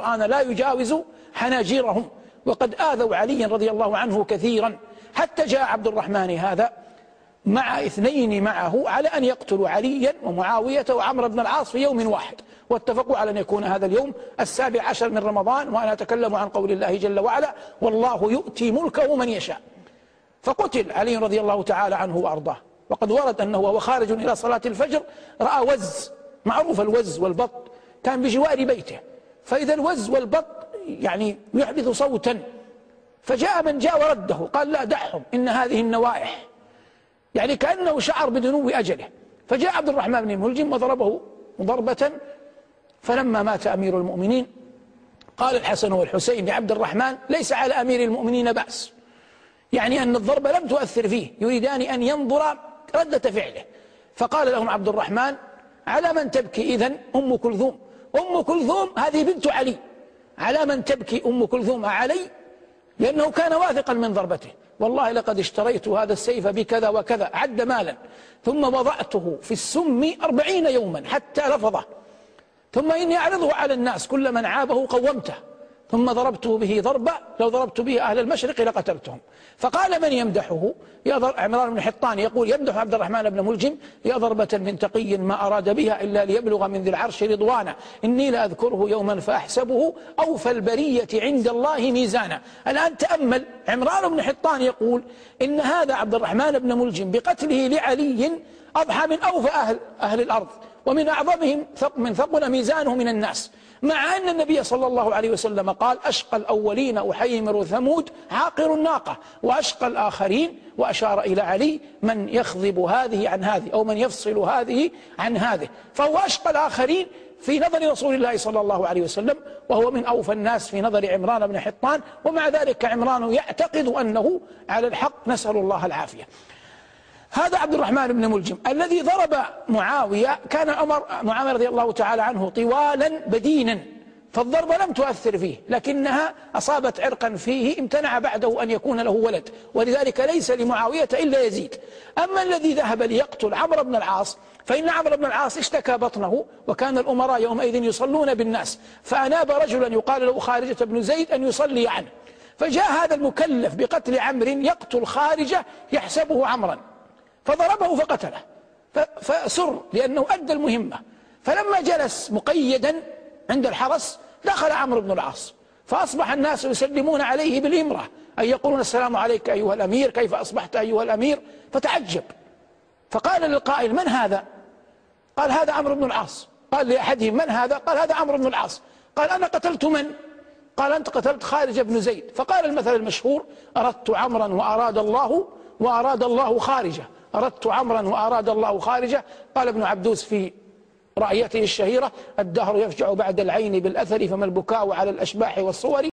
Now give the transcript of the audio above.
القرآن لا يجاوز حناجرهم وقد آذوا عليا رضي الله عنه كثيرا. حتى جاء عبد الرحمن هذا مع اثنين معه على أن يقتلوا عليا ومعاوية وعمر بن العاص في يوم واحد. واتفقوا على أن يكون هذا اليوم السابع عشر من رمضان. وأنا أتكلم عن قول الله جل وعلا والله يؤتي ملكه من يشاء. فقتل علي رضي الله تعالى عنه وأرضاه. وقد ورد أنه وهو خارج إلى صلاة الفجر رأى وز معروف الوز والبط كان بجوار بيته. فإذا الوز والبط يعني يحدث صوتا. فجاء من جاء ورده قال لا دعهم إن هذه النوائح. يعني كأنه شعر بدنو أجله. فجاء عبد الرحمن بن ملجم وضربه ضربة فلما مات أمير المؤمنين قال الحسن والحسين لعبد الرحمن ليس على أمير المؤمنين بأس. يعني أن الضربة لم تؤثر فيه يريدان أن ينظر ردة فعله. فقال لهم عبد الرحمن على من تبكي إذن أم كلثوم؟ أم كلثوم هذه بنت علي. على من تبكي أم كلثوم؟ علي لأنه كان واثقا من ضربته. والله لقد اشتريت هذا السيف بكذا وكذا عد مالا. ثم وضعته في السم أربعين يوما حتى لفظه ثم إني أعرضه على الناس كل من عابه قومته. ثم ضربته به ضربة لو ضربت به أهل المشرق لقتلتهم. فقال من يمدحه؟ يا عمران بن حطان يقول يمدح عبد الرحمن بن ملجم يا ضربة من تقي ما أراد بها إلا ليبلغ من ذي العرش رضوانا إني لأذكره يوما فأحسبه أوفى البرية عند الله ميزانا الآن تأمل عمران بن حطان يقول إن هذا عبد الرحمن بن ملجم بقتله لعلي أضحى من أوفى أهل, أهل الأرض ومن أعظمهم من ثقل ميزانه من الناس. مع أن النبي صلى الله عليه وسلم قال أشقى الأولين أحيمر ثمود عاقر الناقة وأشقى الآخرين وأشار إلى علي من يخضب هذه عن هذه أو من يفصل هذه عن هذه. فهو أشقى الآخرين في نظر رسول الله صلى الله عليه وسلم وهو من أوفى الناس في نظر عمران بن حطان ومع ذلك عمران يعتقد أنه على الحق نسأل الله العافية. هذا عبد الرحمن بن ملجم الذي ضرب معاوية كان عمر معاوية رضي الله تعالى عنه طوالا بدينا فالضربة لم تؤثر فيه لكنها أصابت عرقا فيه امتنع بعده أن يكون له ولد ولذلك ليس لمعاوية إلا يزيد. أما الذي ذهب ليقتل عمرو بن العاص فإن عمرو بن العاص اشتكى بطنه وكان الأمراء يومئذ يصلون بالناس فأناب رجلا يقال له خارجة بن زيد أن يصلي عنه. فجاء هذا المكلف بقتل عمرو يقتل خارجة يحسبه عمرا. فضربه فقتله. فسر لأنه أدى المهمة. فلما جلس مقيدا عند الحرس دخل عمرو بن العاص. فأصبح الناس يسلمون عليه بالإمرة أي يقولون السلام عليك أيها الأمير كيف أصبحت أيها الأمير؟ فتعجب. فقال للقائل من هذا؟ قال هذا عمرو بن العاص. قال لأحدهم من هذا؟ قال هذا عمرو بن العاص. قال أنا قتلت من؟ قال أنت قتلت خارج بن زيد. فقال المثل المشهور أردت عمرا وأراد الله وأراد الله خارجه. أردت عمرا وأراد الله خارجه. قال ابن عبدوس في رأيته الشهيرة الدهر يفجع بعد العين بالأثر فما البكاء على الأشباح والصور؟